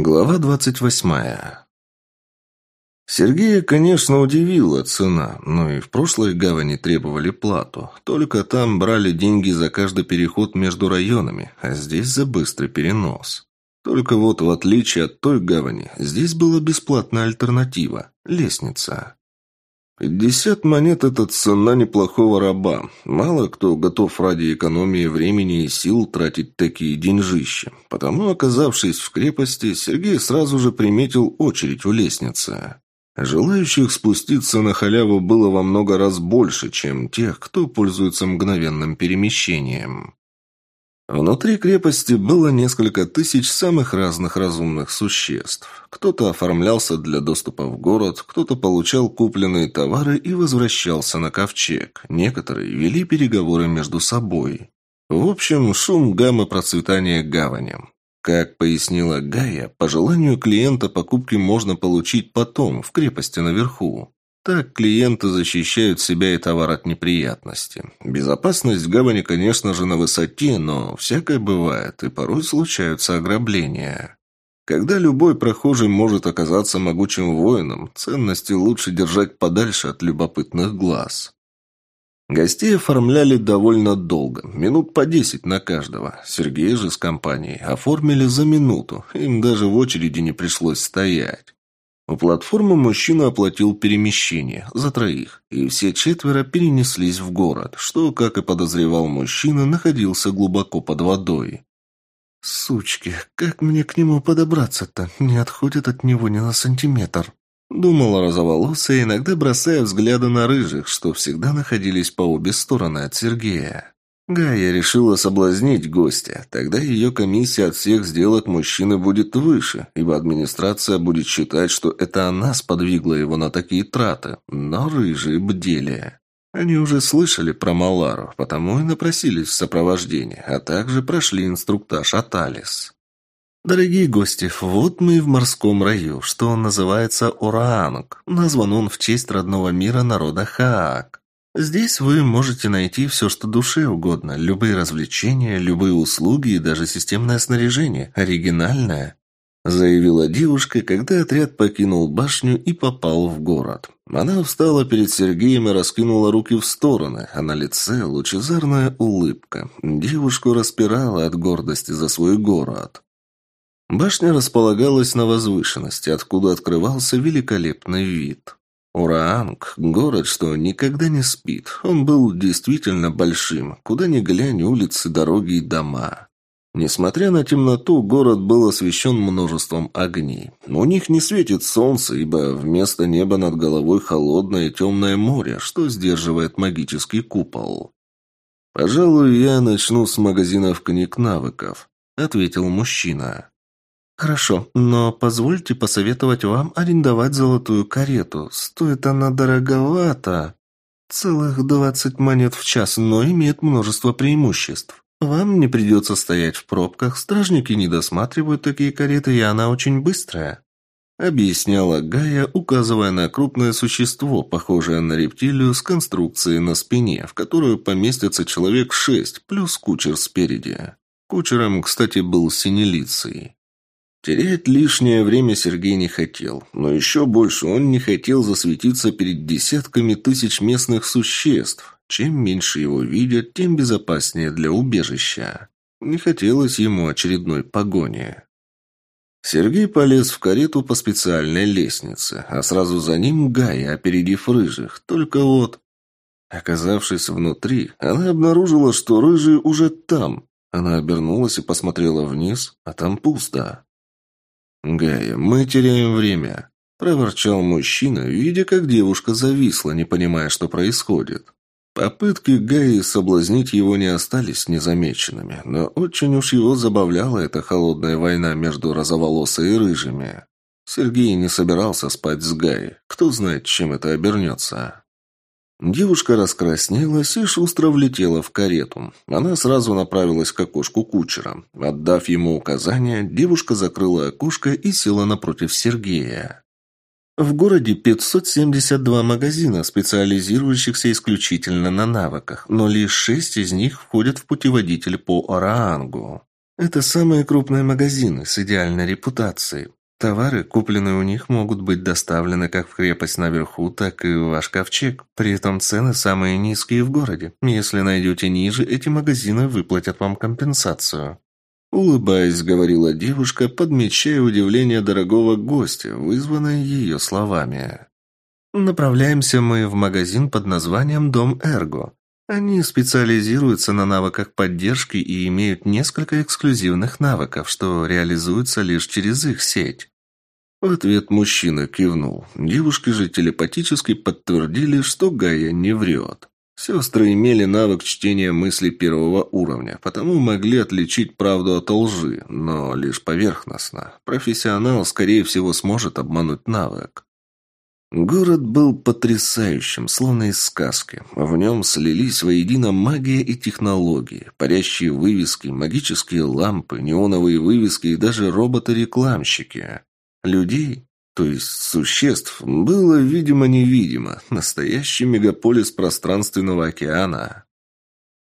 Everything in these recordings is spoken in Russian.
Глава двадцать восьмая. Сергея, конечно, удивила цена, но и в прошлой гавани требовали плату. Только там брали деньги за каждый переход между районами, а здесь за быстрый перенос. Только вот, в отличие от той гавани, здесь была бесплатная альтернатива – лестница. Пятьдесят монет – это цена неплохого раба. Мало кто готов ради экономии времени и сил тратить такие деньжища. Потому, оказавшись в крепости, Сергей сразу же приметил очередь у лестницы. Желающих спуститься на халяву было во много раз больше, чем тех, кто пользуется мгновенным перемещением. Внутри крепости было несколько тысяч самых разных разумных существ. Кто-то оформлялся для доступа в город, кто-то получал купленные товары и возвращался на ковчег. Некоторые вели переговоры между собой. В общем, шум гаммы процветания гаванем. Как пояснила Гая, по желанию клиента покупки можно получить потом, в крепости наверху. Так клиенты защищают себя и товар от неприятностей. Безопасность в гавани, конечно же, на высоте, но всякое бывает, и порой случаются ограбления. Когда любой прохожий может оказаться могучим воином, ценности лучше держать подальше от любопытных глаз. Гостей оформляли довольно долго, минут по десять на каждого. Сергей же с компанией оформили за минуту, им даже в очереди не пришлось стоять. У платформы мужчина оплатил перемещение за троих, и все четверо перенеслись в город, что, как и подозревал мужчина, находился глубоко под водой. «Сучки, как мне к нему подобраться-то? Не отходит от него ни на сантиметр», Думала розоволосая, иногда бросая взгляды на рыжих, что всегда находились по обе стороны от Сергея. Гая решила соблазнить гостя. Тогда ее комиссия от всех сделок мужчины будет выше, ибо администрация будет считать, что это она сподвигла его на такие траты. Но рыжие бдели. Они уже слышали про Малару, потому и напросились в сопровождение, а также прошли инструктаж от Алис. Дорогие гости, вот мы в морском раю, что он называется Ораанг. Назван он в честь родного мира народа Хаак. Здесь вы можете найти все, что душе угодно, любые развлечения, любые услуги и даже системное снаряжение, оригинальное, заявила девушка, когда отряд покинул башню и попал в город. Она встала перед Сергеем и раскинула руки в стороны, а на лице лучезарная улыбка. Девушку распирала от гордости за свой город. Башня располагалась на возвышенности, откуда открывался великолепный вид. Ураанг – город, что никогда не спит. Он был действительно большим. Куда ни глянь, улицы, дороги и дома. Несмотря на темноту, город был освещен множеством огней. У них не светит солнце, ибо вместо неба над головой холодное темное море, что сдерживает магический купол. «Пожалуй, я начну с магазинов книг навыков», — ответил мужчина. «Хорошо, но позвольте посоветовать вам арендовать золотую карету. Стоит она дороговато. Целых двадцать монет в час, но имеет множество преимуществ. Вам не придется стоять в пробках, стражники не досматривают такие кареты, и она очень быстрая». Объясняла Гая, указывая на крупное существо, похожее на рептилию с конструкцией на спине, в которую поместится человек шесть, плюс кучер спереди. Кучером, кстати, был синелицей. Терять лишнее время Сергей не хотел, но еще больше он не хотел засветиться перед десятками тысяч местных существ. Чем меньше его видят, тем безопаснее для убежища. Не хотелось ему очередной погони. Сергей полез в карету по специальной лестнице, а сразу за ним Гая, опередив рыжих. Только вот... Оказавшись внутри, она обнаружила, что рыжий уже там. Она обернулась и посмотрела вниз, а там пусто. «Гая, мы теряем время», – проворчал мужчина, видя, как девушка зависла, не понимая, что происходит. Попытки Гаи соблазнить его не остались незамеченными, но очень уж его забавляла эта холодная война между розоволосой и рыжими. Сергей не собирался спать с Гаей. Кто знает, чем это обернется. Девушка раскраснелась и шустро влетела в карету. Она сразу направилась к окошку кучера. Отдав ему указания, девушка закрыла окошко и села напротив Сергея. В городе 572 магазина, специализирующихся исключительно на навыках, но лишь шесть из них входят в путеводитель по Ораангу. Это самые крупные магазины с идеальной репутацией. Товары, купленные у них, могут быть доставлены как в крепость наверху, так и в ваш ковчег. При этом цены самые низкие в городе. Если найдете ниже, эти магазины выплатят вам компенсацию. Улыбаясь, говорила девушка, подмечая удивление дорогого гостя, вызванное ее словами. Направляемся мы в магазин под названием «Дом Эрго». Они специализируются на навыках поддержки и имеют несколько эксклюзивных навыков, что реализуются лишь через их сеть. В ответ мужчина кивнул. Девушки же телепатически подтвердили, что Гая не врет. Сестры имели навык чтения мыслей первого уровня, потому могли отличить правду от лжи, но лишь поверхностно. Профессионал, скорее всего, сможет обмануть навык. Город был потрясающим, словно из сказки. В нем слились воедино магия и технологии, парящие вывески, магические лампы, неоновые вывески и даже роботы-рекламщики. Людей, то есть существ, было видимо-невидимо. Настоящий мегаполис пространственного океана.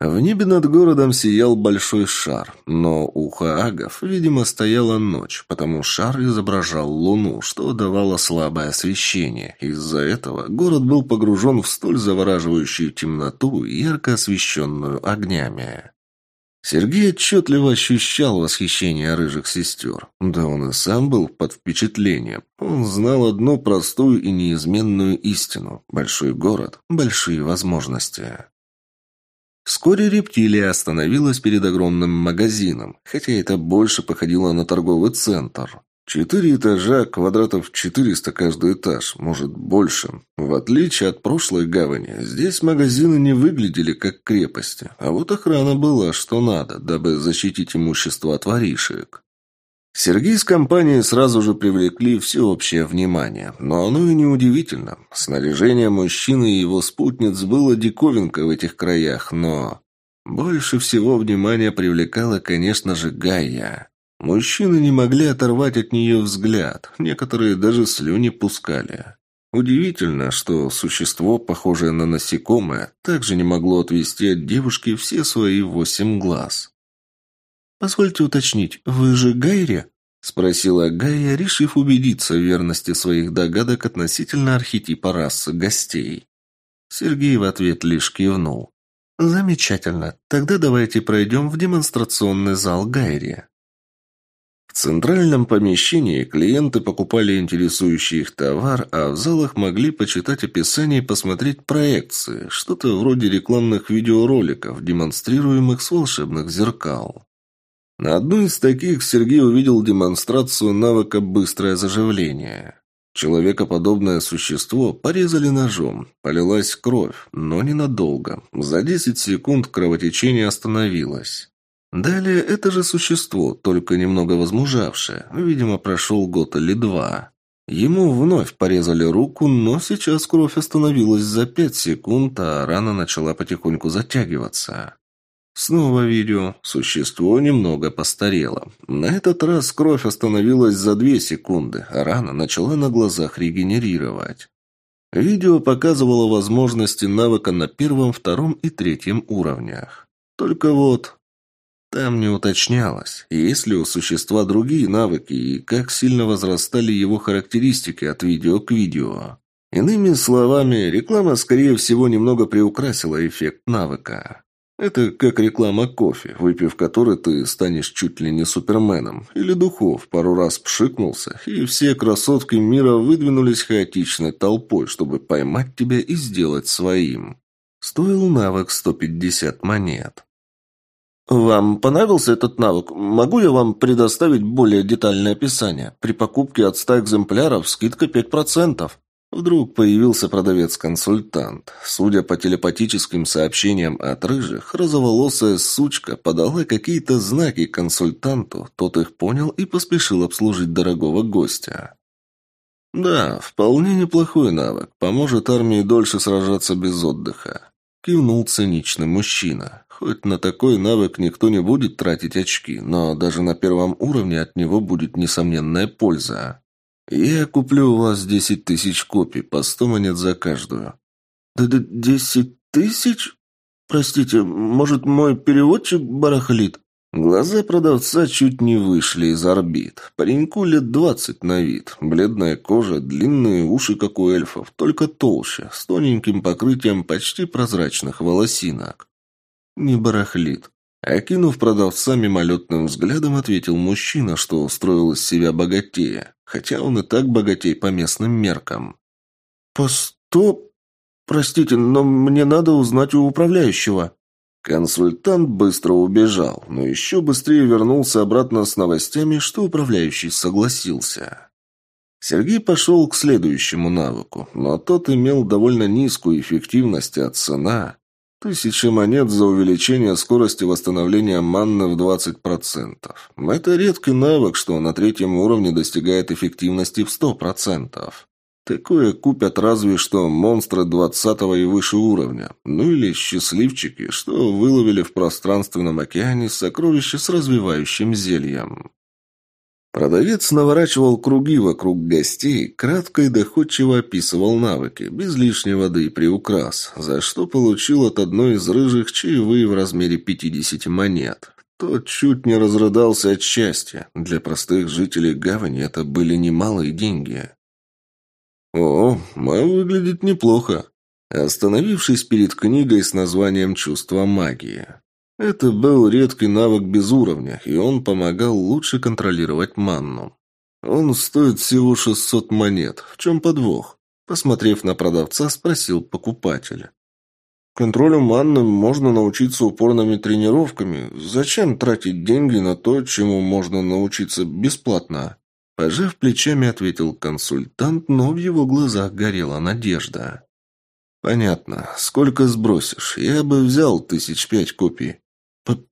В небе над городом сиял большой шар, но у хаагов, видимо, стояла ночь, потому шар изображал луну, что давало слабое освещение. Из-за этого город был погружен в столь завораживающую темноту, ярко освещенную огнями. Сергей отчетливо ощущал восхищение рыжих сестер. Да он и сам был под впечатлением. Он знал одну простую и неизменную истину. Большой город – большие возможности. Вскоре рептилия остановилась перед огромным магазином, хотя это больше походило на торговый центр. Четыре этажа, квадратов 400 каждый этаж, может больше. В отличие от прошлой гавани, здесь магазины не выглядели как крепости, а вот охрана была что надо, дабы защитить имущество от воришек. Сергей с компанией сразу же привлекли всеобщее внимание, но оно и не удивительно. Снаряжение мужчины и его спутниц было диковинка в этих краях, но... Больше всего внимания привлекала, конечно же, Гайя. Мужчины не могли оторвать от нее взгляд, некоторые даже слюни пускали. Удивительно, что существо, похожее на насекомое, также не могло отвести от девушки все свои восемь глаз. «Позвольте уточнить, вы же Гайри?» – спросила Гайя, решив убедиться в верности своих догадок относительно архетипа расы гостей. Сергей в ответ лишь кивнул. «Замечательно. Тогда давайте пройдем в демонстрационный зал Гайри». В центральном помещении клиенты покупали интересующий их товар, а в залах могли почитать описание и посмотреть проекции, что-то вроде рекламных видеороликов, демонстрируемых с волшебных зеркал. На одной из таких Сергей увидел демонстрацию навыка «быстрое заживление». Человекоподобное существо порезали ножом, полилась кровь, но ненадолго. За 10 секунд кровотечение остановилось. Далее это же существо, только немного возмужавшее, видимо, прошел год или два. Ему вновь порезали руку, но сейчас кровь остановилась за пять секунд, а рана начала потихоньку затягиваться. Снова видео. Существо немного постарело. На этот раз кровь остановилась за две секунды, а рана начала на глазах регенерировать. Видео показывало возможности навыка на первом, втором и третьем уровнях. Только вот там не уточнялось, есть ли у существа другие навыки и как сильно возрастали его характеристики от видео к видео. Иными словами, реклама, скорее всего, немного приукрасила эффект навыка. Это как реклама кофе, выпив который ты станешь чуть ли не суперменом, или духов, пару раз пшикнулся, и все красотки мира выдвинулись хаотичной толпой, чтобы поймать тебя и сделать своим. Стоил навык 150 монет. «Вам понравился этот навык? Могу я вам предоставить более детальное описание? При покупке от 100 экземпляров скидка 5%. Вдруг появился продавец-консультант. Судя по телепатическим сообщениям от рыжих, розоволосая сучка подала какие-то знаки консультанту, тот их понял и поспешил обслужить дорогого гостя. «Да, вполне неплохой навык. Поможет армии дольше сражаться без отдыха», – кивнул циничный мужчина. Хоть на такой навык никто не будет тратить очки, но даже на первом уровне от него будет несомненная польза. Я куплю у вас десять тысяч копий, по сто монет за каждую. Десять тысяч? Простите, может, мой переводчик барахлит? Глаза продавца чуть не вышли из орбит. Пареньку лет двадцать на вид. Бледная кожа, длинные уши, как у эльфов, только толще, с тоненьким покрытием почти прозрачных волосинок. Не барахлит. Окинув продавца мимолетным взглядом, ответил мужчина, что устроил из себя богатея, хотя он и так богатей по местным меркам. «Посто... Простите, но мне надо узнать у управляющего». Консультант быстро убежал, но еще быстрее вернулся обратно с новостями, что управляющий согласился. Сергей пошел к следующему навыку, но тот имел довольно низкую эффективность, а цена Тысяча монет за увеличение скорости восстановления манны в 20%. Это редкий навык, что на третьем уровне достигает эффективности в 100%. Такое купят разве что монстры 20 и выше уровня. Ну или счастливчики, что выловили в пространственном океане сокровище с развивающим зельем. Продавец наворачивал круги вокруг гостей, кратко и доходчиво описывал навыки, без лишней воды и приукрас, за что получил от одной из рыжих чаевые в размере 50 монет. Тот чуть не разрыдался от счастья. Для простых жителей гавани это были немалые деньги. «О, а выглядит неплохо», остановившись перед книгой с названием «Чувство магии». Это был редкий навык без уровня, и он помогал лучше контролировать манну. Он стоит всего 600 монет. В чем подвох? Посмотрев на продавца, спросил покупателя. Контролю манны можно научиться упорными тренировками. Зачем тратить деньги на то, чему можно научиться бесплатно? Пожав плечами, ответил консультант, но в его глазах горела надежда. «Понятно. Сколько сбросишь? Я бы взял тысяч пять копий».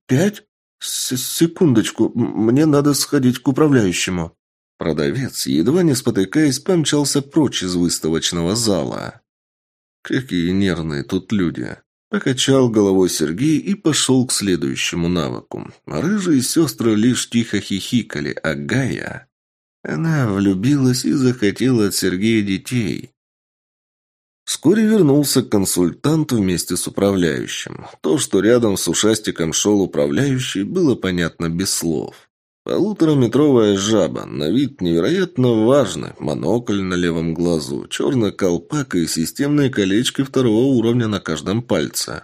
«Пять? С Секундочку, мне надо сходить к управляющему». Продавец, едва не спотыкаясь, помчался прочь из выставочного зала. «Какие нервные тут люди!» Покачал головой Сергей и пошел к следующему навыку. Рыжие сестры лишь тихо хихикали, а Гая... Она влюбилась и захотела от Сергея детей. Вскоре вернулся консультант вместе с управляющим. То, что рядом с ушастиком шел управляющий, было понятно без слов. Полутораметровая жаба, на вид невероятно важный, монокль на левом глазу, черный колпак и системные колечки второго уровня на каждом пальце.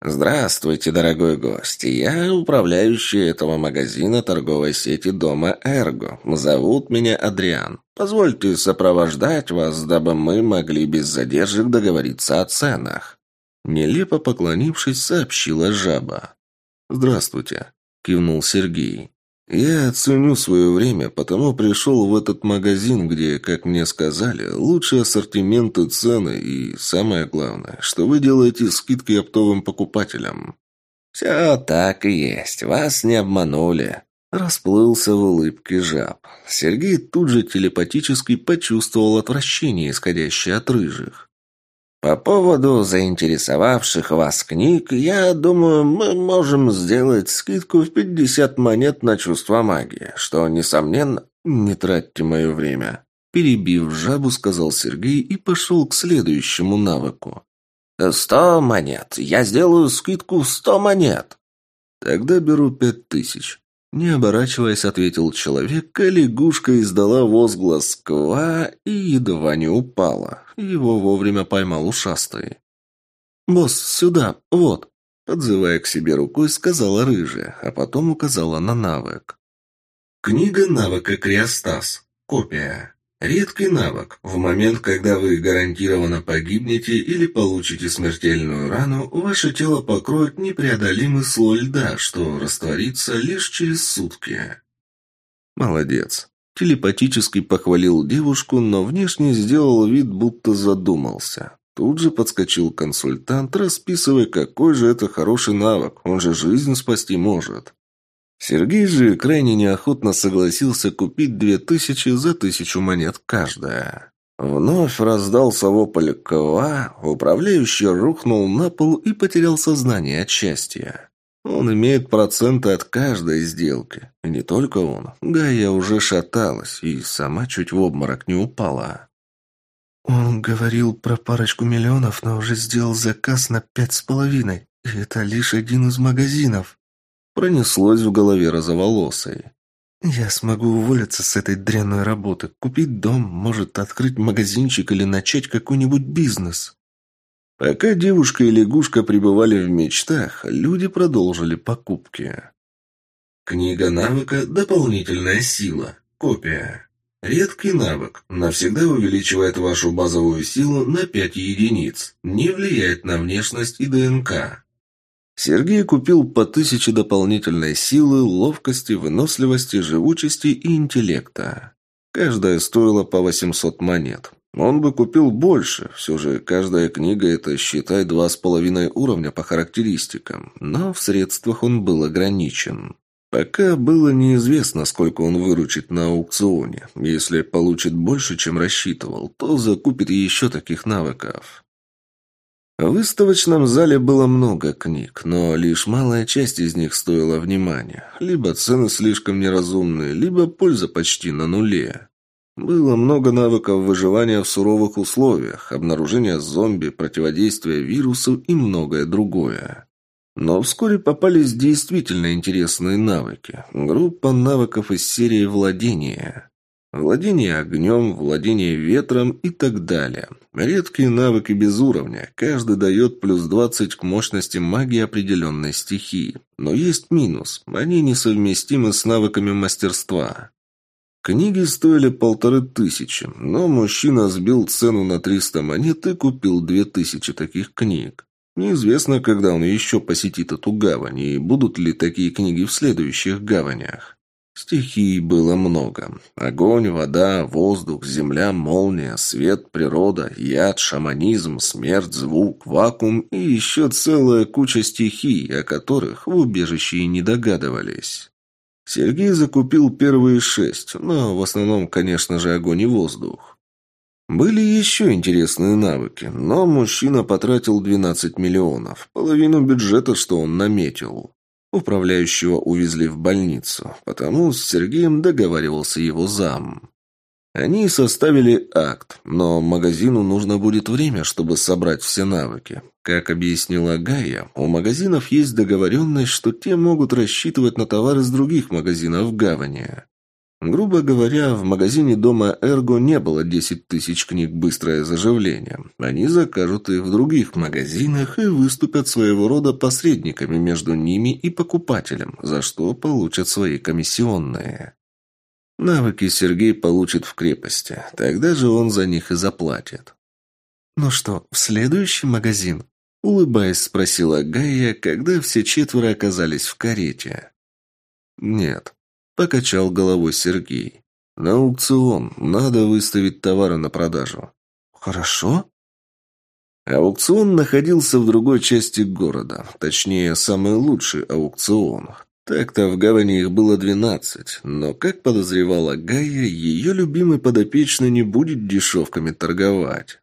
«Здравствуйте, дорогой гость. Я управляющий этого магазина торговой сети дома «Эрго». Зовут меня Адриан. Позвольте сопровождать вас, дабы мы могли без задержек договориться о ценах». Нелепо поклонившись, сообщила жаба. «Здравствуйте», – кивнул Сергей. «Я ценю свое время, потому пришел в этот магазин, где, как мне сказали, лучшие ассортименты цены и, самое главное, что вы делаете скидки оптовым покупателям». «Все так и есть, вас не обманули», – расплылся в улыбке жаб. Сергей тут же телепатически почувствовал отвращение, исходящее от рыжих. По поводу заинтересовавших вас книг, я думаю, мы можем сделать скидку в 50 монет на чувство магии, что, несомненно, не тратьте мое время. Перебив жабу, сказал Сергей и пошел к следующему навыку. «Сто монет. Я сделаю скидку в сто монет». «Тогда беру пять тысяч». Не оборачиваясь, ответил человек, а лягушка издала возглас «Ква» и едва не упала. Его вовремя поймал ушастый. «Босс, сюда, вот!» Отзывая к себе рукой, сказала рыжая, а потом указала на навык. Книга навыка Криостас. Копия. Редкий навык. В момент, когда вы гарантированно погибнете или получите смертельную рану, ваше тело покроет непреодолимый слой льда, что растворится лишь через сутки. Молодец. Телепатически похвалил девушку, но внешне сделал вид, будто задумался. Тут же подскочил консультант, расписывая, какой же это хороший навык, он же жизнь спасти может. Сергей же крайне неохотно согласился купить две тысячи за тысячу монет каждая. Вновь раздался вопль «Ква», управляющий рухнул на пол и потерял сознание от счастья. Он имеет проценты от каждой сделки. И не только он. Гая уже шаталась и сама чуть в обморок не упала. Он говорил про парочку миллионов, но уже сделал заказ на пять с половиной. И это лишь один из магазинов. Пронеслось в голове розоволосой. «Я смогу уволиться с этой дрянной работы, купить дом, может, открыть магазинчик или начать какой-нибудь бизнес». Пока девушка и лягушка пребывали в мечтах, люди продолжили покупки. Книга навыка «Дополнительная сила». Копия. Редкий навык. Навсегда увеличивает вашу базовую силу на 5 единиц. Не влияет на внешность и ДНК. Сергей купил по тысяче дополнительной силы, ловкости, выносливости, живучести и интеллекта. Каждая стоила по 800 монет. Он бы купил больше, все же каждая книга – это, считай, два с половиной уровня по характеристикам, но в средствах он был ограничен. Пока было неизвестно, сколько он выручит на аукционе. Если получит больше, чем рассчитывал, то закупит еще таких навыков. В выставочном зале было много книг, но лишь малая часть из них стоила внимания. Либо цены слишком неразумные, либо польза почти на нуле. Было много навыков выживания в суровых условиях, обнаружения зомби, противодействия вирусу и многое другое. Но вскоре попались действительно интересные навыки. Группа навыков из серии «Владение». Владение огнем, владение ветром и так далее. Редкие навыки без уровня. Каждый дает плюс 20 к мощности магии определенной стихии. Но есть минус. Они несовместимы с навыками мастерства. Книги стоили полторы тысячи, но мужчина сбил цену на 300 монет и купил две тысячи таких книг. Неизвестно, когда он еще посетит эту гавань, и будут ли такие книги в следующих гаванях. Стихий было много. Огонь, вода, воздух, земля, молния, свет, природа, яд, шаманизм, смерть, звук, вакуум и еще целая куча стихий, о которых в убежище и не догадывались. Сергей закупил первые шесть, но в основном, конечно же, огонь и воздух. Были еще интересные навыки, но мужчина потратил 12 миллионов, половину бюджета, что он наметил. Управляющего увезли в больницу, потому с Сергеем договаривался его зам. Они составили акт, но магазину нужно будет время, чтобы собрать все навыки. Как объяснила Гая, у магазинов есть договоренность, что те могут рассчитывать на товары с других магазинов гавани. Грубо говоря, в магазине дома «Эрго» не было 10 тысяч книг «Быстрое заживление». Они закажут их в других магазинах и выступят своего рода посредниками между ними и покупателем, за что получат свои комиссионные. Навыки Сергей получит в крепости, тогда же он за них и заплатит. «Ну что, в следующий магазин?» Улыбаясь, спросила Гая, когда все четверо оказались в карете. «Нет», Покачал головой Сергей. «На аукцион. Надо выставить товары на продажу». «Хорошо?» Аукцион находился в другой части города. Точнее, самый лучший аукцион. Так-то в гавани их было двенадцать, но, как подозревала Гая, ее любимый подопечный не будет дешевками торговать.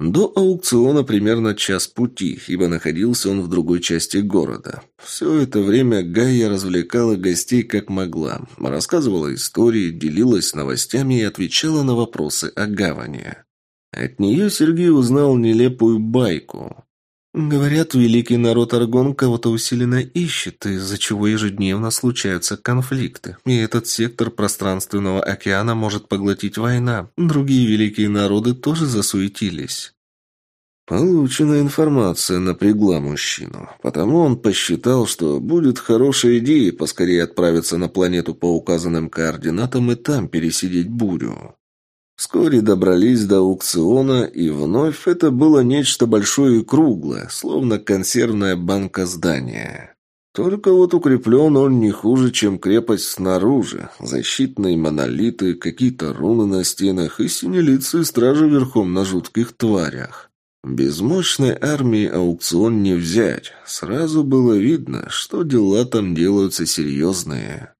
До аукциона примерно час пути, ибо находился он в другой части города. Все это время Гайя развлекала гостей как могла, рассказывала истории, делилась новостями и отвечала на вопросы о гавани. От нее Сергей узнал нелепую байку. Говорят, великий народ Аргон кого-то усиленно ищет, из-за чего ежедневно случаются конфликты. И этот сектор пространственного океана может поглотить война. Другие великие народы тоже засуетились. Полученная информация напрягла мужчину, потому он посчитал, что будет хорошей идеей поскорее отправиться на планету по указанным координатам и там пересидеть бурю. Вскоре добрались до аукциона, и вновь это было нечто большое и круглое, словно консервная банка здания. Только вот укреплен он не хуже, чем крепость снаружи. Защитные монолиты, какие-то руны на стенах и синелицы стражи верхом на жутких тварях. Без мощной армии аукцион не взять. Сразу было видно, что дела там делаются серьезные.